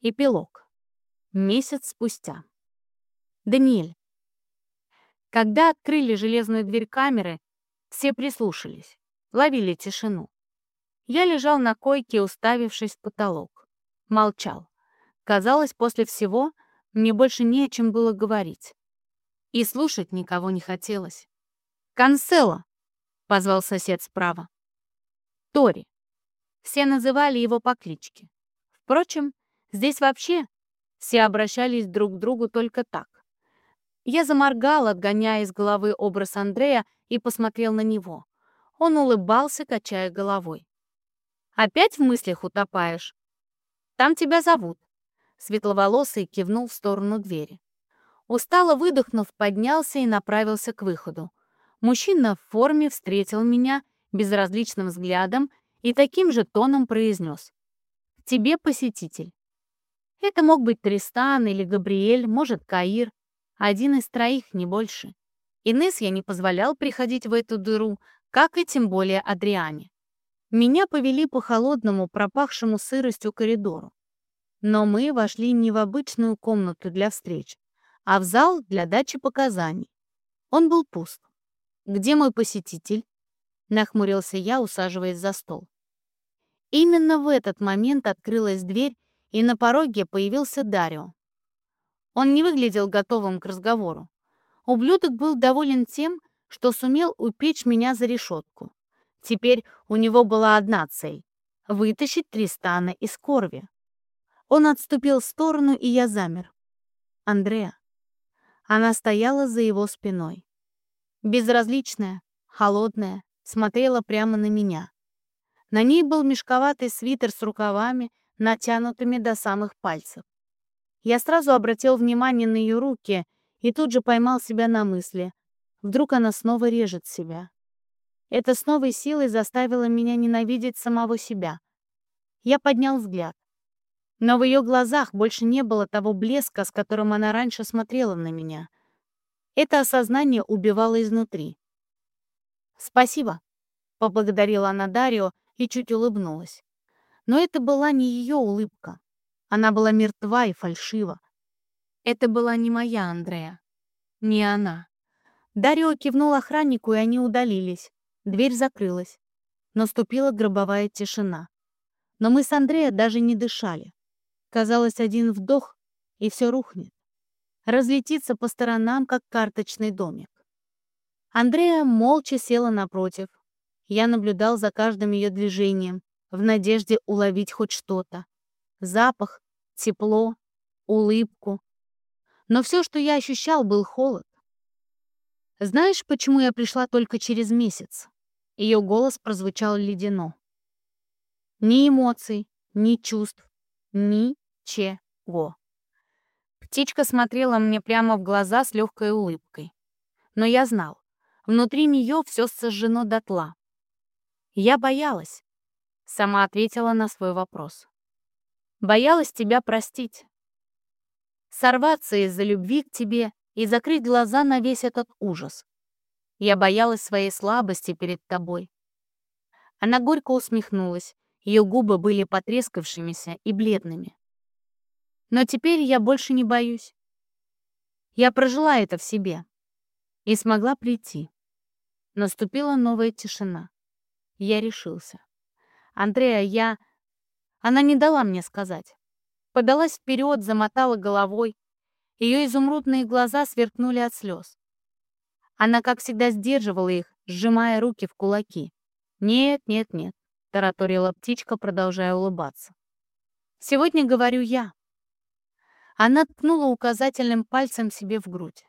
Эпилог. Месяц спустя. Даниэль. Когда открыли железную дверь камеры, все прислушались, ловили тишину. Я лежал на койке, уставившись в потолок. Молчал. Казалось, после всего мне больше не о чем было говорить. И слушать никого не хотелось. «Канцело!» — позвал сосед справа. «Тори». Все называли его по кличке. Впрочем, Здесь вообще все обращались друг к другу только так. Я заморгал, отгоняя из головы образ Андрея, и посмотрел на него. Он улыбался, качая головой. «Опять в мыслях утопаешь? Там тебя зовут». Светловолосый кивнул в сторону двери. Устало выдохнув, поднялся и направился к выходу. Мужчина в форме встретил меня безразличным взглядом и таким же тоном произнес. «Тебе посетитель». Это мог быть Тристан или Габриэль, может, Каир. Один из троих, не больше. Инесс я не позволял приходить в эту дыру, как и тем более Адриане. Меня повели по холодному, пропахшему сыростью коридору. Но мы вошли не в обычную комнату для встреч, а в зал для дачи показаний. Он был пуст. «Где мой посетитель?» — нахмурился я, усаживаясь за стол. Именно в этот момент открылась дверь, и на пороге появился Дарио. Он не выглядел готовым к разговору. Ублюдок был доволен тем, что сумел упечь меня за решетку. Теперь у него была одна цель — вытащить Тристана из Корви. Он отступил в сторону, и я замер. Андреа. Она стояла за его спиной. Безразличная, холодная, смотрела прямо на меня. На ней был мешковатый свитер с рукавами, натянутыми до самых пальцев. Я сразу обратил внимание на ее руки и тут же поймал себя на мысли. Вдруг она снова режет себя. Это с новой силой заставило меня ненавидеть самого себя. Я поднял взгляд. Но в ее глазах больше не было того блеска, с которым она раньше смотрела на меня. Это осознание убивало изнутри. «Спасибо», — поблагодарила она Дарио и чуть улыбнулась. Но это была не ее улыбка. Она была мертва и фальшива. Это была не моя Андрея. Не она. Дарио кивнул охраннику, и они удалились. Дверь закрылась. Наступила гробовая тишина. Но мы с Андрея даже не дышали. Казалось, один вдох, и все рухнет. Разлетится по сторонам, как карточный домик. Андрея молча села напротив. Я наблюдал за каждым ее движением, в надежде уловить хоть что-то. Запах, тепло, улыбку. Но все, что я ощущал, был холод. «Знаешь, почему я пришла только через месяц?» Ее голос прозвучал ледяно. Ни эмоций, ни чувств, ничего. Птичка смотрела мне прямо в глаза с легкой улыбкой. Но я знал, внутри нее все сожжено дотла. Я боялась, Сама ответила на свой вопрос. Боялась тебя простить. Сорваться из-за любви к тебе и закрыть глаза на весь этот ужас. Я боялась своей слабости перед тобой. Она горько усмехнулась. Ее губы были потрескавшимися и бледными. Но теперь я больше не боюсь. Я прожила это в себе и смогла прийти. Наступила новая тишина. Я решился. «Андрея, я...» Она не дала мне сказать. Подалась вперед, замотала головой. Ее изумрудные глаза сверкнули от слез. Она, как всегда, сдерживала их, сжимая руки в кулаки. «Нет, нет, нет», — тараторила птичка, продолжая улыбаться. «Сегодня говорю я». Она ткнула указательным пальцем себе в грудь.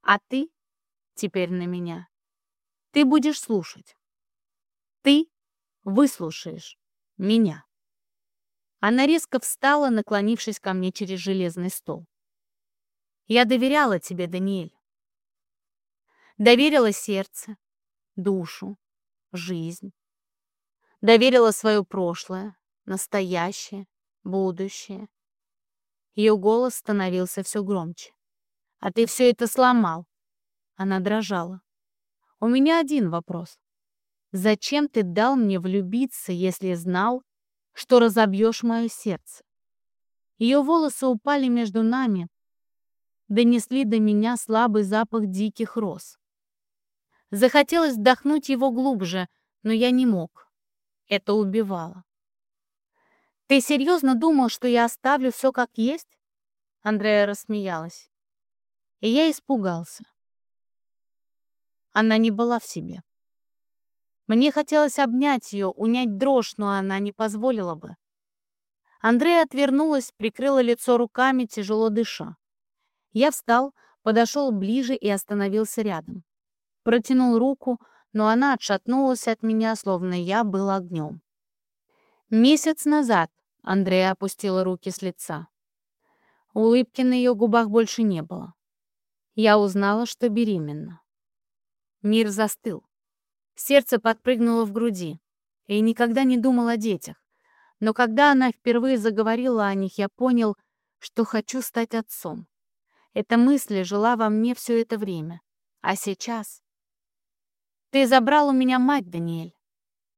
«А ты?» — теперь на меня. «Ты будешь слушать. Ты выслушаешь меня». Она резко встала, наклонившись ко мне через железный стол. «Я доверяла тебе, Даниэль. Доверила сердце, душу, жизнь. Доверила свое прошлое, настоящее, будущее. Ее голос становился все громче. «А ты все это сломал!» Она дрожала. «У меня один вопрос. Зачем ты дал мне влюбиться, если знал, что разобьешь мое сердце? Ее волосы упали между нами, донесли до меня слабый запах диких роз. Захотелось вдохнуть его глубже, но я не мог. Это убивало. «Ты серьезно думал, что я оставлю все как есть?» Андрея рассмеялась. И я испугался. Она не была в себе. Мне хотелось обнять ее, унять дрожь, но она не позволила бы. Андрея отвернулась, прикрыла лицо руками, тяжело дыша. Я встал, подошел ближе и остановился рядом. Протянул руку, но она отшатнулась от меня, словно я был огнем. Месяц назад Андрея опустила руки с лица. Улыбки на ее губах больше не было. Я узнала, что беременна. Мир застыл. Сердце подпрыгнуло в груди. И никогда не думал о детях. Но когда она впервые заговорила о них, я понял, что хочу стать отцом. Эта мысль жила во мне все это время. А сейчас... Ты забрал у меня мать, Даниэль,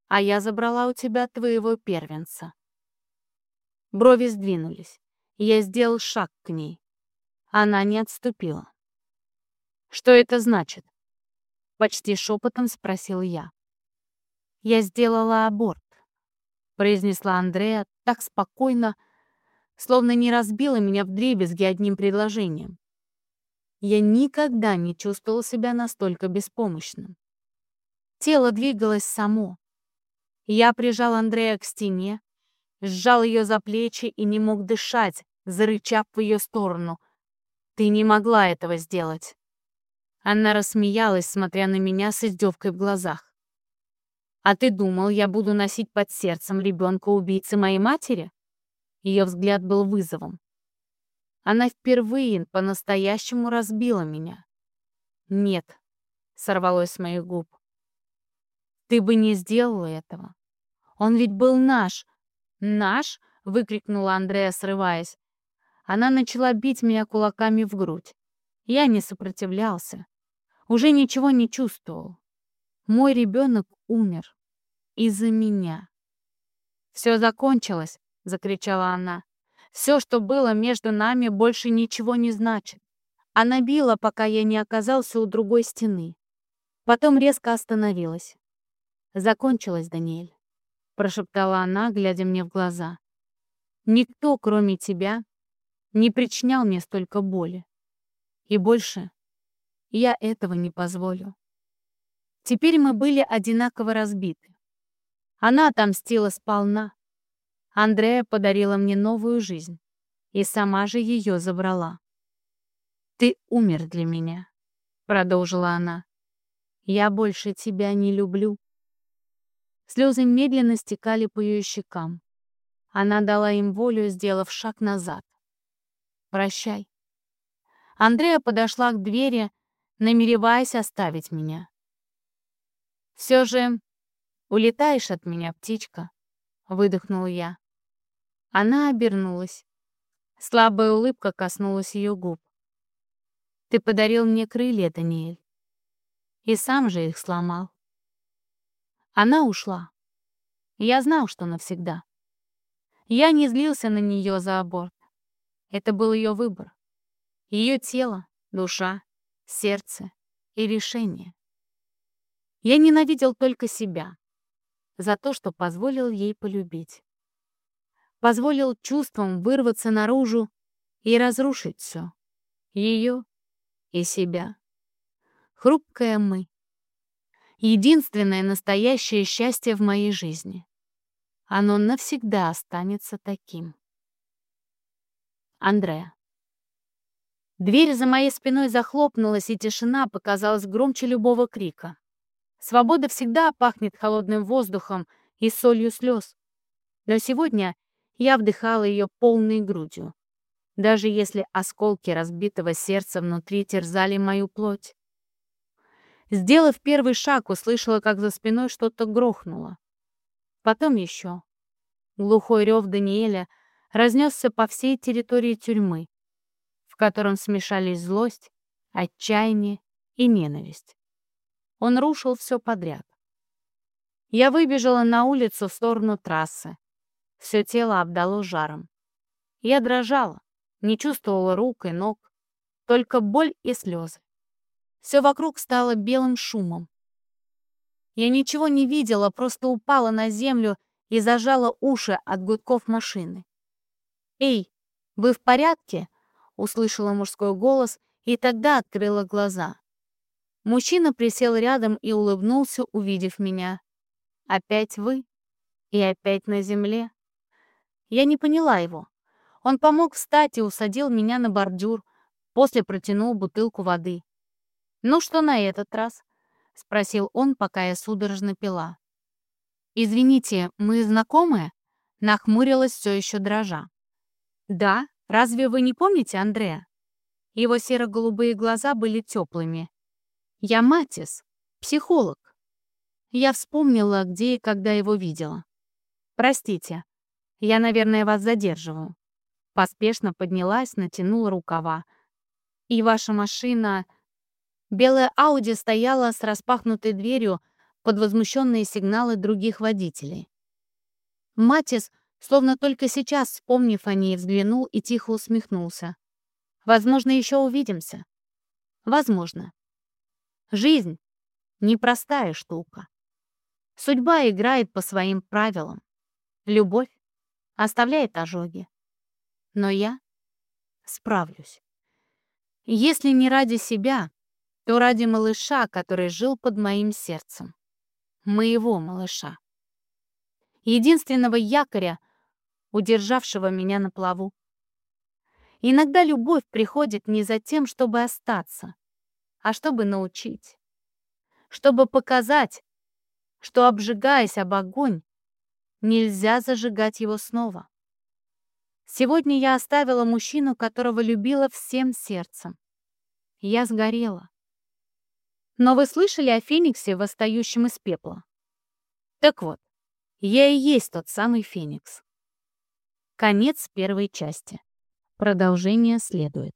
а я забрала у тебя твоего первенца. Брови сдвинулись, я сделал шаг к ней. Она не отступила. «Что это значит?» Почти шепотом спросил я. «Я сделала аборт», — произнесла Андрея так спокойно, словно не разбила меня в дребезги одним предложением. Я никогда не чувствовал себя настолько беспомощным. Тело двигалось само. Я прижал Андрея к стене, сжал ее за плечи и не мог дышать, зарычав в ее сторону. «Ты не могла этого сделать». Она рассмеялась, смотря на меня с издевкой в глазах. «А ты думал, я буду носить под сердцем ребенка убийцы моей матери?» Ее взгляд был вызовом. Она впервые по-настоящему разбила меня. «Нет», — сорвалось с моих губ. «Ты бы не сделала этого. Он ведь был наш». «Наш?» — выкрикнула Андрея, срываясь. Она начала бить меня кулаками в грудь. Я не сопротивлялся. Уже ничего не чувствовал. Мой ребенок умер. Из-за меня. «Все закончилось», — закричала она. «Все, что было между нами, больше ничего не значит». Она била, пока я не оказался у другой стены. Потом резко остановилась. «Закончилось, Даниэль», — прошептала она, глядя мне в глаза. «Никто, кроме тебя, не причинял мне столько боли. И больше я этого не позволю. Теперь мы были одинаково разбиты. Она отомстила сполна. Андрея подарила мне новую жизнь и сама же ее забрала. «Ты умер для меня», — продолжила она. «Я больше тебя не люблю». Слезы медленно стекали по ее щекам. Она дала им волю, сделав шаг назад. «Прощай». Андрея подошла к двери, намереваясь оставить меня. «Все же улетаешь от меня, птичка», — выдохнул я. Она обернулась. Слабая улыбка коснулась ее губ. «Ты подарил мне крылья, Даниэль, и сам же их сломал». Она ушла. Я знал, что навсегда. Я не злился на нее за аборт. Это был ее выбор. Ее тело, душа, сердце и решение. Я ненавидел только себя за то, что позволил ей полюбить. Позволил чувствам вырваться наружу и разрушить все. Ее и себя. Хрупкое мы. Единственное настоящее счастье в моей жизни. Оно навсегда останется таким. Андреа. Дверь за моей спиной захлопнулась, и тишина показалась громче любого крика. Свобода всегда пахнет холодным воздухом и солью слез. Но сегодня я вдыхала ее полной грудью, даже если осколки разбитого сердца внутри терзали мою плоть. Сделав первый шаг, услышала, как за спиной что-то грохнуло. Потом еще. Глухой рев Даниэля разнесся по всей территории тюрьмы, котором смешались злость, отчаяние и ненависть. Он рушил все подряд. Я выбежала на улицу в сторону трассы. Все тело обдало жаром. Я дрожала, не чувствовала рук и ног, только боль и слезы. Все вокруг стало белым шумом. Я ничего не видела, просто упала на землю и зажала уши от гудков машины. «Эй, вы в порядке?» — услышала мужской голос и тогда открыла глаза. Мужчина присел рядом и улыбнулся, увидев меня. «Опять вы? И опять на земле?» Я не поняла его. Он помог встать и усадил меня на бордюр, после протянул бутылку воды. «Ну что на этот раз?» — спросил он, пока я судорожно пила. «Извините, мы знакомы?» — нахмурилась все еще дрожа. «Да? Разве вы не помните Андрея?» Его серо-голубые глаза были теплыми. «Я Матис, психолог». Я вспомнила, где и когда его видела. «Простите, я, наверное, вас задерживаю». Поспешно поднялась, натянула рукава. «И ваша машина...» Белая Ауди стояла с распахнутой дверью под возмущенные сигналы других водителей. Матис, словно только сейчас, вспомнив о ней, взглянул и тихо усмехнулся. «Возможно, еще увидимся». «Возможно». Жизнь — непростая штука. Судьба играет по своим правилам. Любовь оставляет ожоги. Но я справлюсь. Если не ради себя, то ради малыша, который жил под моим сердцем. Моего малыша. Единственного якоря, удержавшего меня на плаву. Иногда любовь приходит не за тем, чтобы остаться, а чтобы научить. Чтобы показать, что, обжигаясь об огонь, нельзя зажигать его снова. Сегодня я оставила мужчину, которого любила всем сердцем. Я сгорела. Но вы слышали о Фениксе, восстающем из пепла? Так вот, я и есть тот самый Феникс. Конец первой части. Продолжение следует.